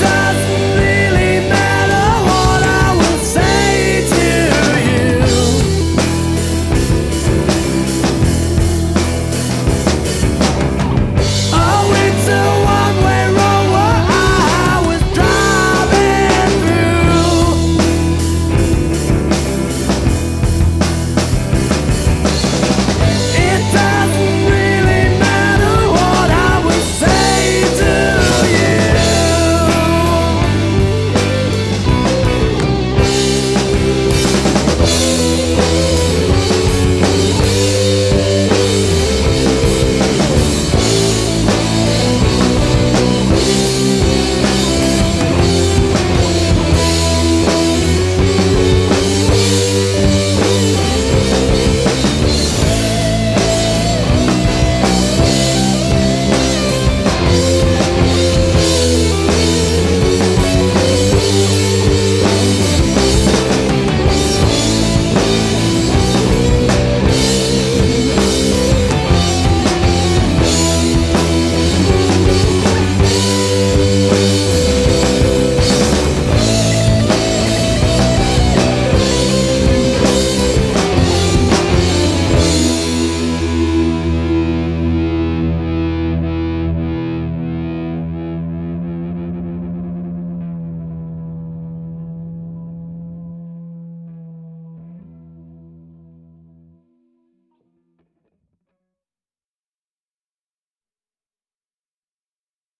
does